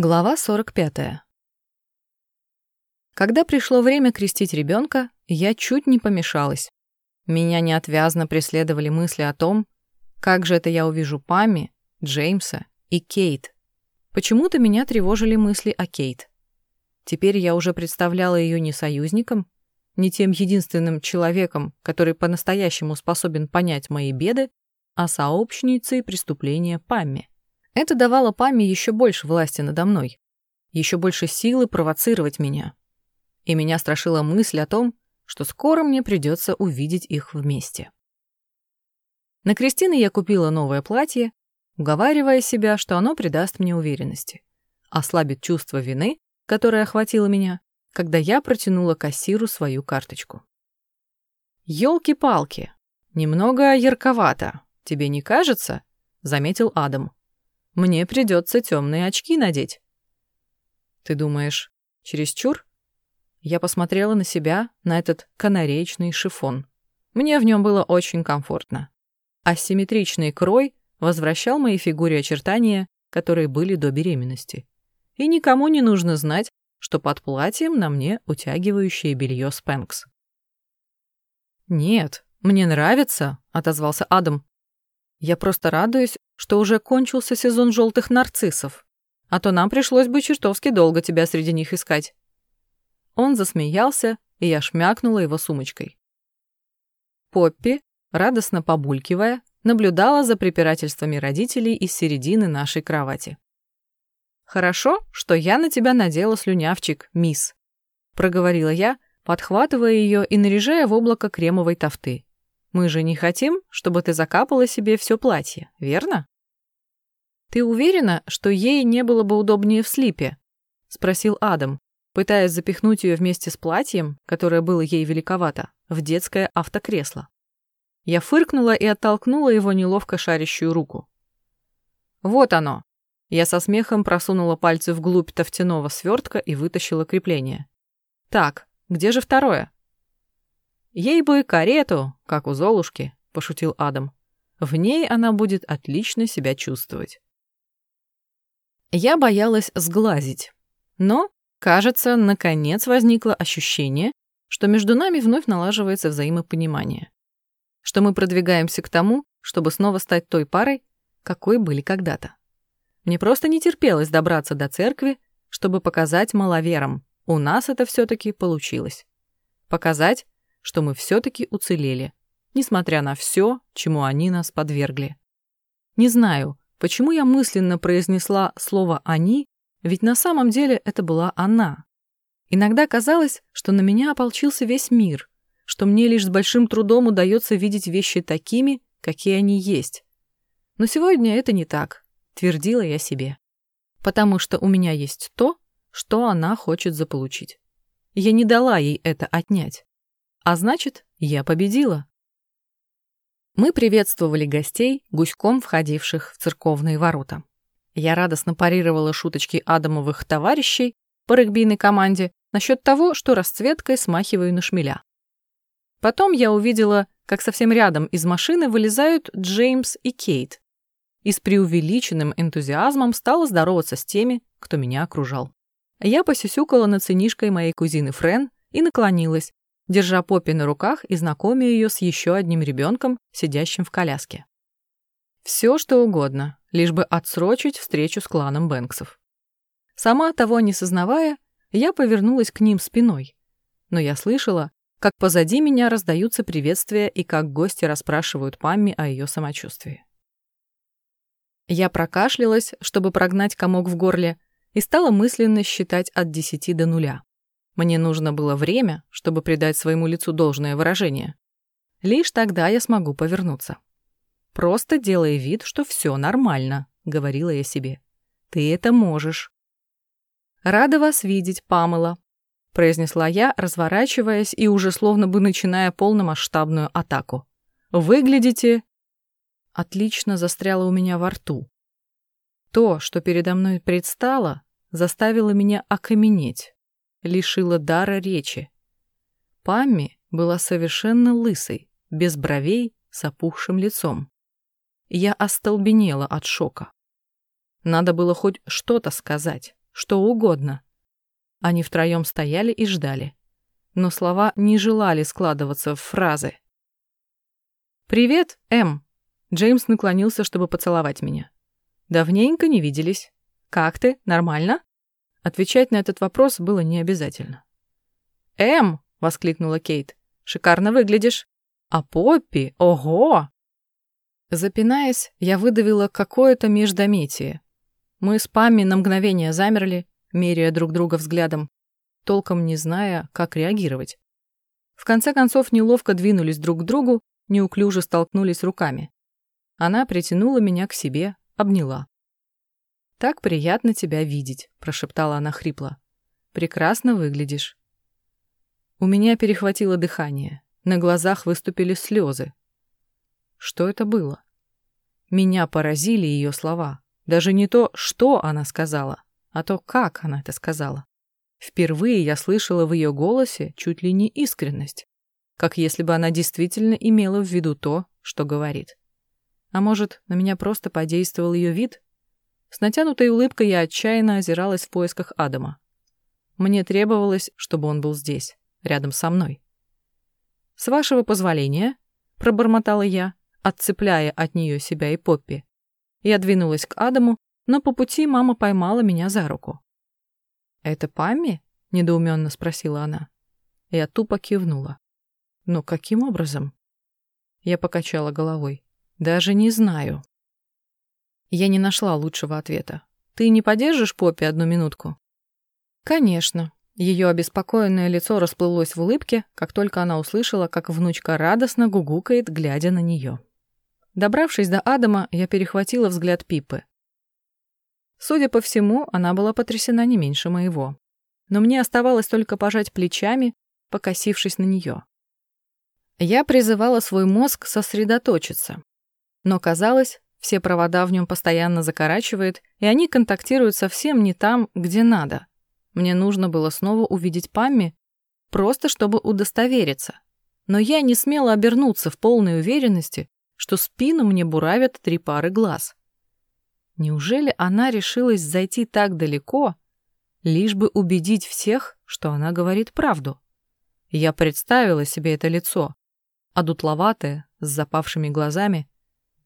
Глава 45. Когда пришло время крестить ребенка, я чуть не помешалась. Меня неотвязно преследовали мысли о том, как же это я увижу Пами, Джеймса и Кейт. Почему-то меня тревожили мысли о Кейт. Теперь я уже представляла ее не союзником, не тем единственным человеком, который по-настоящему способен понять мои беды, а сообщницей преступления Памми. Это давало Паме еще больше власти надо мной, еще больше силы провоцировать меня. И меня страшила мысль о том, что скоро мне придется увидеть их вместе. На Кристины я купила новое платье, уговаривая себя, что оно придаст мне уверенности, ослабит чувство вины, которое охватило меня, когда я протянула кассиру свою карточку. «Елки-палки! Немного ярковато, тебе не кажется?» — заметил Адам. Мне придется темные очки надеть. Ты думаешь, чересчур? Я посмотрела на себя, на этот канареечный шифон. Мне в нем было очень комфортно. Асимметричный крой возвращал моей фигуре очертания, которые были до беременности. И никому не нужно знать, что под платьем на мне утягивающее белье Спэнкс. «Нет, мне нравится», — отозвался Адам. «Я просто радуюсь, что уже кончился сезон желтых нарциссов, а то нам пришлось бы чертовски долго тебя среди них искать». Он засмеялся, и я шмякнула его сумочкой. Поппи, радостно побулькивая, наблюдала за препирательствами родителей из середины нашей кровати. «Хорошо, что я на тебя надела слюнявчик, мисс», — проговорила я, подхватывая ее и наряжая в облако кремовой тофты. Мы же не хотим, чтобы ты закапала себе все платье, верно? Ты уверена, что ей не было бы удобнее в слипе? Спросил Адам, пытаясь запихнуть ее вместе с платьем, которое было ей великовато, в детское автокресло. Я фыркнула и оттолкнула его неловко шарящую руку. Вот оно. Я со смехом просунула пальцы вглубь тофтяного свертка и вытащила крепление. Так, где же второе? «Ей бы карету, как у Золушки», — пошутил Адам. «В ней она будет отлично себя чувствовать». Я боялась сглазить. Но, кажется, наконец возникло ощущение, что между нами вновь налаживается взаимопонимание. Что мы продвигаемся к тому, чтобы снова стать той парой, какой были когда-то. Мне просто не терпелось добраться до церкви, чтобы показать маловерам, у нас это все-таки получилось. Показать, что мы все-таки уцелели, несмотря на все, чему они нас подвергли. Не знаю, почему я мысленно произнесла слово «они», ведь на самом деле это была она. Иногда казалось, что на меня ополчился весь мир, что мне лишь с большим трудом удается видеть вещи такими, какие они есть. Но сегодня это не так, твердила я себе. Потому что у меня есть то, что она хочет заполучить. Я не дала ей это отнять. А значит, я победила. Мы приветствовали гостей, гуськом входивших в церковные ворота. Я радостно парировала шуточки Адамовых товарищей по регбийной команде насчет того, что расцветкой смахиваю на шмеля. Потом я увидела, как совсем рядом из машины вылезают Джеймс и Кейт, и с преувеличенным энтузиазмом стала здороваться с теми, кто меня окружал. Я посюсюкала над сынишкой моей кузины Френ и наклонилась, держа Поппи на руках и знакомя ее с еще одним ребенком, сидящим в коляске. Все, что угодно, лишь бы отсрочить встречу с кланом Бэнксов. Сама того не сознавая, я повернулась к ним спиной. Но я слышала, как позади меня раздаются приветствия и как гости расспрашивают Памми о ее самочувствии. Я прокашлялась, чтобы прогнать комок в горле, и стала мысленно считать от десяти до нуля. Мне нужно было время, чтобы придать своему лицу должное выражение. Лишь тогда я смогу повернуться. «Просто делай вид, что все нормально», — говорила я себе. «Ты это можешь». «Рада вас видеть, Памела», — произнесла я, разворачиваясь и уже словно бы начиная полномасштабную атаку. «Выглядите...» Отлично застряло у меня во рту. То, что передо мной предстало, заставило меня окаменеть лишила дара речи. Памми была совершенно лысой, без бровей, с опухшим лицом. Я остолбенела от шока. Надо было хоть что-то сказать, что угодно. Они втроем стояли и ждали. Но слова не желали складываться в фразы. «Привет, Эм!» Джеймс наклонился, чтобы поцеловать меня. «Давненько не виделись. Как ты? Нормально?» Отвечать на этот вопрос было не обязательно. «Эм!» — воскликнула Кейт. «Шикарно выглядишь. А Поппи? Ого!» Запинаясь, я выдавила какое-то междометие. Мы с Памми на мгновение замерли, меряя друг друга взглядом, толком не зная, как реагировать. В конце концов неловко двинулись друг к другу, неуклюже столкнулись руками. Она притянула меня к себе, обняла. «Так приятно тебя видеть», — прошептала она хрипло. «Прекрасно выглядишь». У меня перехватило дыхание. На глазах выступили слезы. Что это было? Меня поразили ее слова. Даже не то, что она сказала, а то, как она это сказала. Впервые я слышала в ее голосе чуть ли не искренность, как если бы она действительно имела в виду то, что говорит. А может, на меня просто подействовал ее вид? С натянутой улыбкой я отчаянно озиралась в поисках Адама. Мне требовалось, чтобы он был здесь, рядом со мной. «С вашего позволения», — пробормотала я, отцепляя от нее себя и Поппи. Я двинулась к Адаму, но по пути мама поймала меня за руку. «Это Памми?» — недоуменно спросила она. Я тупо кивнула. «Но каким образом?» Я покачала головой. «Даже не знаю». Я не нашла лучшего ответа. «Ты не подержишь Поппи одну минутку?» «Конечно». Ее обеспокоенное лицо расплылось в улыбке, как только она услышала, как внучка радостно гугукает, глядя на нее. Добравшись до Адама, я перехватила взгляд Пипы. Судя по всему, она была потрясена не меньше моего. Но мне оставалось только пожать плечами, покосившись на нее. Я призывала свой мозг сосредоточиться. Но казалось, все провода в нем постоянно закорачивает, и они контактируют совсем не там, где надо. Мне нужно было снова увидеть Памми, просто чтобы удостовериться. Но я не смела обернуться в полной уверенности, что спину мне буравят три пары глаз. Неужели она решилась зайти так далеко, лишь бы убедить всех, что она говорит правду? Я представила себе это лицо, одутловатое, с запавшими глазами.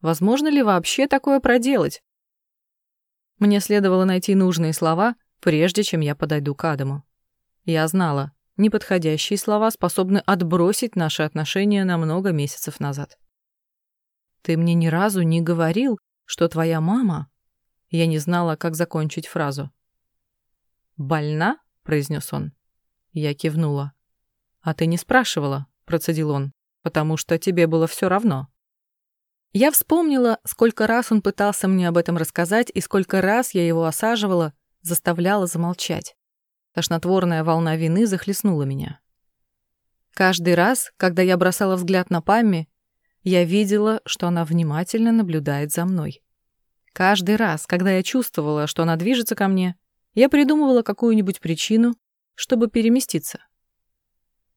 Возможно ли вообще такое проделать? Мне следовало найти нужные слова, прежде чем я подойду к Адаму. Я знала, неподходящие слова способны отбросить наши отношения на много месяцев назад. Ты мне ни разу не говорил, что твоя мама...» Я не знала, как закончить фразу. «Больна?» — произнес он. Я кивнула. «А ты не спрашивала?» — процедил он. «Потому что тебе было все равно». Я вспомнила, сколько раз он пытался мне об этом рассказать и сколько раз я его осаживала, заставляла замолчать. Тошнотворная волна вины захлестнула меня. Каждый раз, когда я бросала взгляд на Памми, я видела, что она внимательно наблюдает за мной. Каждый раз, когда я чувствовала, что она движется ко мне, я придумывала какую-нибудь причину, чтобы переместиться.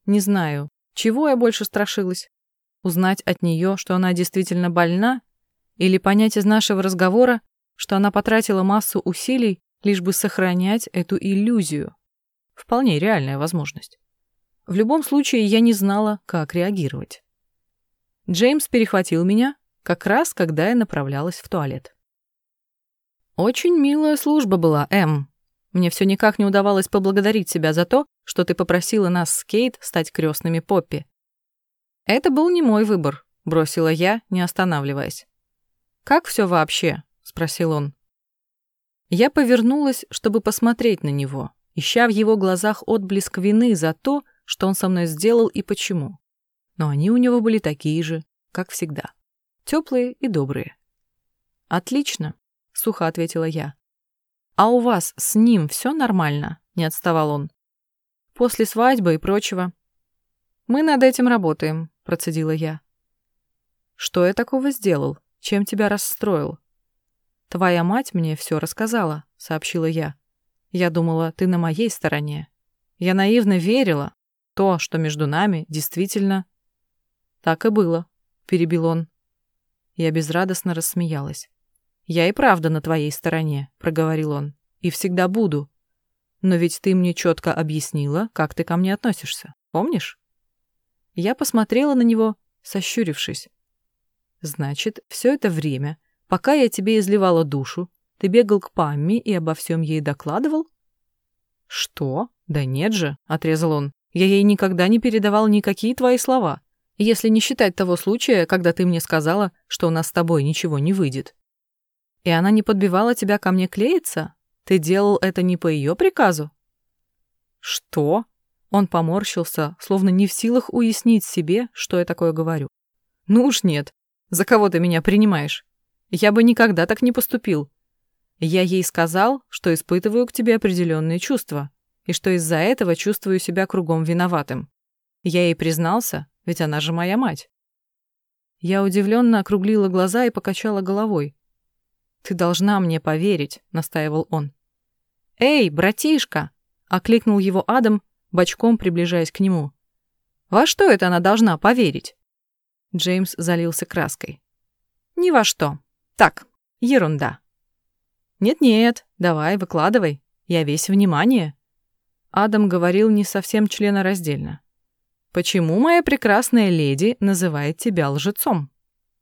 Не знаю, чего я больше страшилась. Узнать от нее, что она действительно больна, или понять из нашего разговора, что она потратила массу усилий, лишь бы сохранять эту иллюзию. Вполне реальная возможность. В любом случае, я не знала, как реагировать. Джеймс перехватил меня, как раз когда я направлялась в туалет. «Очень милая служба была, Эм. Мне все никак не удавалось поблагодарить себя за то, что ты попросила нас с Кейт стать крестными Поппи. Это был не мой выбор», — бросила я, не останавливаясь. «Как все вообще?» — спросил он. Я повернулась, чтобы посмотреть на него, ища в его глазах отблеск вины за то, что он со мной сделал и почему но они у него были такие же, как всегда. Теплые и добрые. «Отлично», — сухо ответила я. «А у вас с ним все нормально?» — не отставал он. «После свадьбы и прочего». «Мы над этим работаем», — процедила я. «Что я такого сделал? Чем тебя расстроил?» «Твоя мать мне все рассказала», — сообщила я. «Я думала, ты на моей стороне. Я наивно верила. То, что между нами, действительно «Так и было», — перебил он. Я безрадостно рассмеялась. «Я и правда на твоей стороне», — проговорил он. «И всегда буду. Но ведь ты мне четко объяснила, как ты ко мне относишься. Помнишь? Я посмотрела на него, сощурившись. Значит, все это время, пока я тебе изливала душу, ты бегал к Памме и обо всем ей докладывал? Что? Да нет же, отрезал он. Я ей никогда не передавал никакие твои слова, если не считать того случая, когда ты мне сказала, что у нас с тобой ничего не выйдет. И она не подбивала тебя ко мне клеиться? Ты делал это не по ее приказу? Что? Он поморщился, словно не в силах уяснить себе, что я такое говорю. Ну уж нет. За кого ты меня принимаешь? Я бы никогда так не поступил. Я ей сказал, что испытываю к тебе определенные чувства, и что из-за этого чувствую себя кругом виноватым. Я ей признался, ведь она же моя мать. Я удивленно округлила глаза и покачала головой. «Ты должна мне поверить», — настаивал он. «Эй, братишка!» — окликнул его Адам, бочком приближаясь к нему. «Во что это она должна поверить?» Джеймс залился краской. «Ни во что. Так, ерунда». «Нет-нет, давай, выкладывай. Я весь внимание». Адам говорил не совсем членораздельно. «Почему моя прекрасная леди называет тебя лжецом?»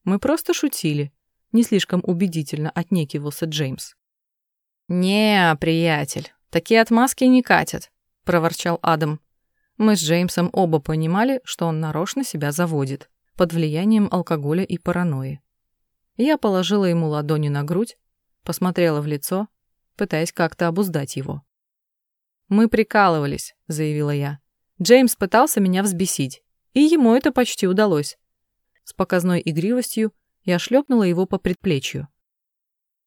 «Мы просто шутили», — не слишком убедительно отнекивался Джеймс. «Не, приятель, такие отмазки не катят», — проворчал Адам. Мы с Джеймсом оба понимали, что он нарочно себя заводит, под влиянием алкоголя и паранойи. Я положила ему ладони на грудь, посмотрела в лицо, пытаясь как-то обуздать его. «Мы прикалывались», — заявила я. Джеймс пытался меня взбесить, и ему это почти удалось. С показной игривостью я шлепнула его по предплечью.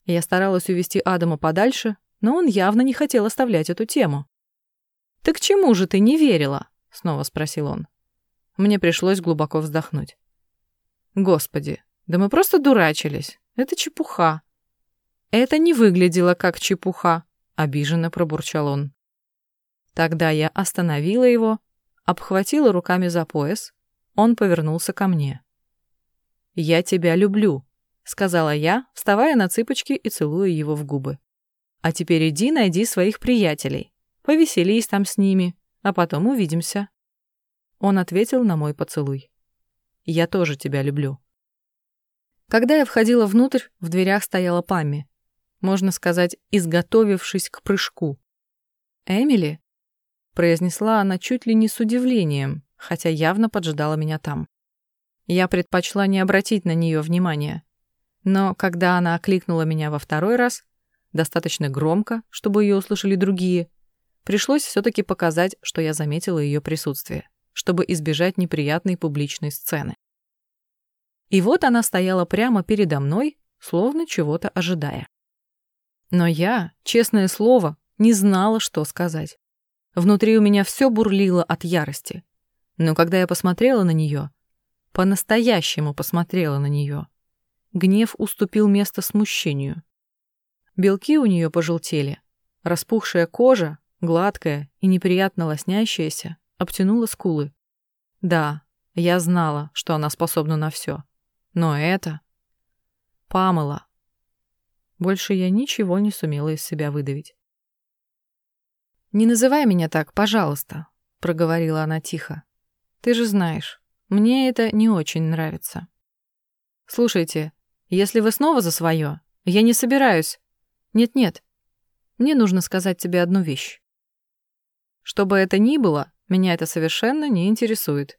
Я старалась увести Адама подальше, но он явно не хотел оставлять эту тему. «Так чему же ты не верила?» — снова спросил он. Мне пришлось глубоко вздохнуть. «Господи, да мы просто дурачились. Это чепуха». «Это не выглядело как чепуха», — обиженно пробурчал он. Тогда я остановила его, обхватила руками за пояс. Он повернулся ко мне. «Я тебя люблю», — сказала я, вставая на цыпочки и целуя его в губы. «А теперь иди найди своих приятелей. Повеселись там с ними, а потом увидимся». Он ответил на мой поцелуй. «Я тоже тебя люблю». Когда я входила внутрь, в дверях стояла Памми. Можно сказать, изготовившись к прыжку. «Эмили?» произнесла она чуть ли не с удивлением, хотя явно поджидала меня там. Я предпочла не обратить на нее внимания. Но когда она окликнула меня во второй раз, достаточно громко, чтобы ее услышали другие, пришлось все-таки показать, что я заметила ее присутствие, чтобы избежать неприятной публичной сцены. И вот она стояла прямо передо мной, словно чего-то ожидая. Но я, честное слово, не знала, что сказать. Внутри у меня все бурлило от ярости. Но когда я посмотрела на нее, по-настоящему посмотрела на нее, гнев уступил место смущению. Белки у нее пожелтели, распухшая кожа, гладкая и неприятно лоснящаяся, обтянула скулы. Да, я знала, что она способна на все. Но это... Памела. Больше я ничего не сумела из себя выдавить. «Не называй меня так, пожалуйста», — проговорила она тихо. «Ты же знаешь, мне это не очень нравится». «Слушайте, если вы снова за свое, я не собираюсь. Нет-нет, мне нужно сказать тебе одну вещь. Что бы это ни было, меня это совершенно не интересует.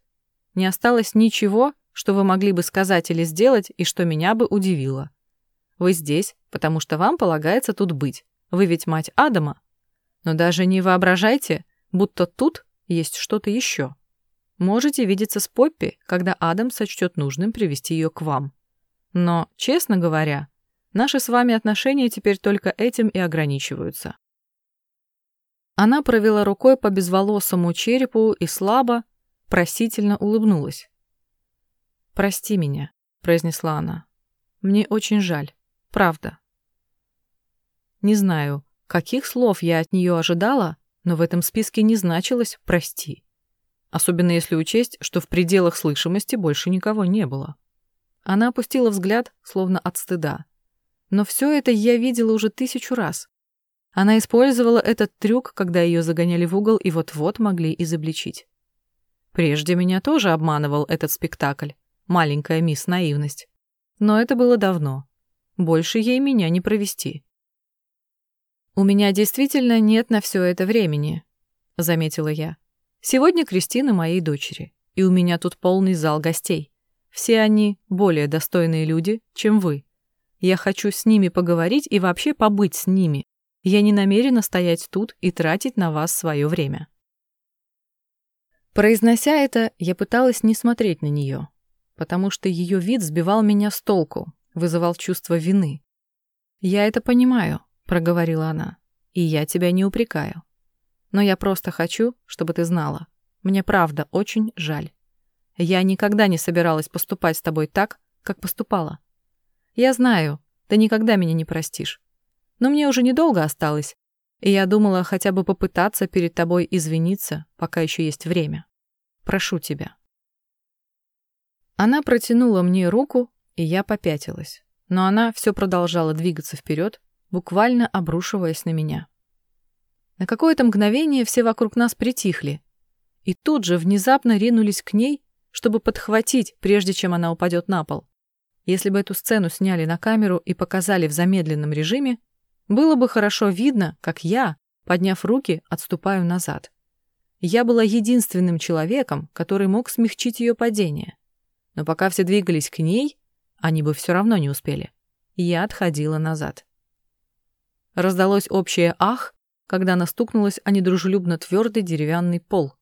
Не осталось ничего, что вы могли бы сказать или сделать, и что меня бы удивило. Вы здесь, потому что вам полагается тут быть. Вы ведь мать Адама, но даже не воображайте, будто тут есть что-то еще. Можете видеться с Поппи, когда Адам сочтет нужным привести ее к вам. Но, честно говоря, наши с вами отношения теперь только этим и ограничиваются. Она провела рукой по безволосому черепу и слабо, просительно улыбнулась. «Прости меня», — произнесла она. «Мне очень жаль. Правда». Не знаю, Каких слов я от нее ожидала, но в этом списке не значилось «прости». Особенно если учесть, что в пределах слышимости больше никого не было. Она опустила взгляд, словно от стыда. Но все это я видела уже тысячу раз. Она использовала этот трюк, когда ее загоняли в угол и вот-вот могли изобличить. Прежде меня тоже обманывал этот спектакль, маленькая мисс Наивность. Но это было давно. Больше ей меня не провести. «У меня действительно нет на все это времени», — заметила я. «Сегодня Кристина моей дочери, и у меня тут полный зал гостей. Все они более достойные люди, чем вы. Я хочу с ними поговорить и вообще побыть с ними. Я не намерена стоять тут и тратить на вас свое время». Произнося это, я пыталась не смотреть на нее, потому что ее вид сбивал меня с толку, вызывал чувство вины. «Я это понимаю», — проговорила она, — «и я тебя не упрекаю. Но я просто хочу, чтобы ты знала. Мне правда очень жаль. Я никогда не собиралась поступать с тобой так, как поступала. Я знаю, ты никогда меня не простишь. Но мне уже недолго осталось, и я думала хотя бы попытаться перед тобой извиниться, пока еще есть время. Прошу тебя». Она протянула мне руку, и я попятилась. Но она все продолжала двигаться вперед, буквально обрушиваясь на меня. На какое-то мгновение все вокруг нас притихли, и тут же внезапно ринулись к ней, чтобы подхватить, прежде чем она упадет на пол. Если бы эту сцену сняли на камеру и показали в замедленном режиме, было бы хорошо видно, как я, подняв руки, отступаю назад. Я была единственным человеком, который мог смягчить ее падение. Но пока все двигались к ней, они бы все равно не успели. Я отходила назад. Раздалось общее «ах», когда она стукнулась о недружелюбно твердый деревянный пол.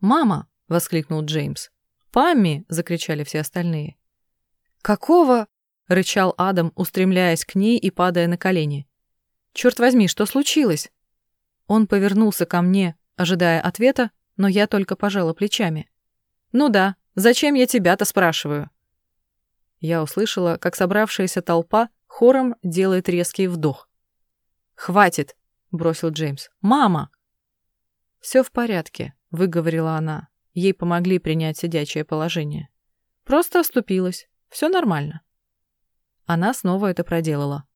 «Мама!» — воскликнул Джеймс. «Памми!» — закричали все остальные. «Какого?» — рычал Адам, устремляясь к ней и падая на колени. «Черт возьми, что случилось?» Он повернулся ко мне, ожидая ответа, но я только пожала плечами. «Ну да, зачем я тебя-то спрашиваю?» Я услышала, как собравшаяся толпа хором делает резкий вдох. «Хватит!» — бросил Джеймс. «Мама!» «Все в порядке», — выговорила она. Ей помогли принять сидячее положение. «Просто оступилась. Все нормально». Она снова это проделала.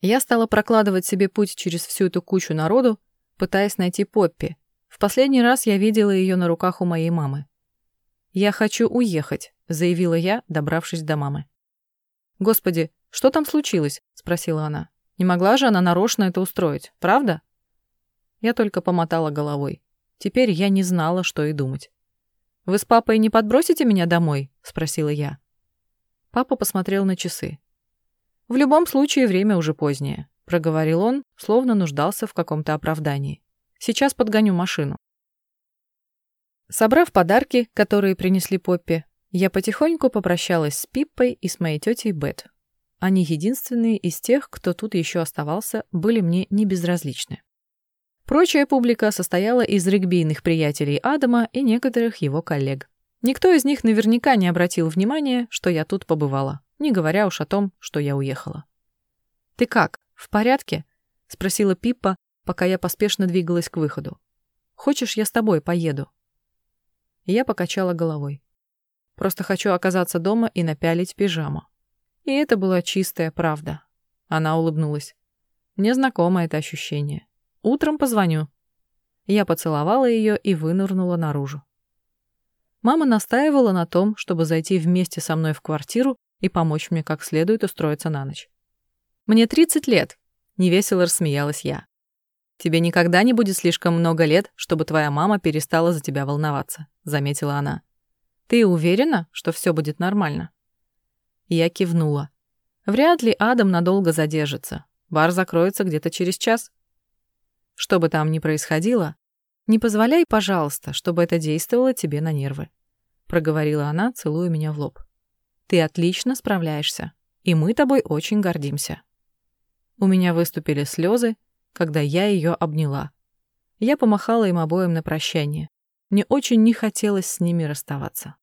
Я стала прокладывать себе путь через всю эту кучу народу, пытаясь найти Поппи. В последний раз я видела ее на руках у моей мамы. «Я хочу уехать», — заявила я, добравшись до мамы. «Господи, что там случилось?» — спросила она. «Не могла же она нарочно это устроить, правда?» Я только помотала головой. Теперь я не знала, что и думать. «Вы с папой не подбросите меня домой?» — спросила я. Папа посмотрел на часы. «В любом случае время уже позднее», — проговорил он, словно нуждался в каком-то оправдании. «Сейчас подгоню машину». Собрав подарки, которые принесли Поппи, я потихоньку попрощалась с Пиппой и с моей тетей Бет. Они единственные из тех, кто тут еще оставался, были мне не безразличны. Прочая публика состояла из регбийных приятелей Адама и некоторых его коллег. Никто из них наверняка не обратил внимания, что я тут побывала, не говоря уж о том, что я уехала. «Ты как, в порядке?» — спросила Пиппа, пока я поспешно двигалась к выходу. «Хочешь, я с тобой поеду?» Я покачала головой. Просто хочу оказаться дома и напялить пижаму. И это была чистая правда. Она улыбнулась. Мне знакомо это ощущение. Утром позвоню. Я поцеловала ее и вынырнула наружу. Мама настаивала на том, чтобы зайти вместе со мной в квартиру и помочь мне как следует устроиться на ночь. «Мне 30 лет», — невесело рассмеялась я. «Тебе никогда не будет слишком много лет, чтобы твоя мама перестала за тебя волноваться», — заметила она. Ты уверена, что все будет нормально?» Я кивнула. Вряд ли Адам надолго задержится. Бар закроется где-то через час. Что бы там ни происходило, не позволяй, пожалуйста, чтобы это действовало тебе на нервы. Проговорила она, целуя меня в лоб. Ты отлично справляешься, и мы тобой очень гордимся. У меня выступили слезы, когда я ее обняла. Я помахала им обоим на прощание. Мне очень не хотелось с ними расставаться.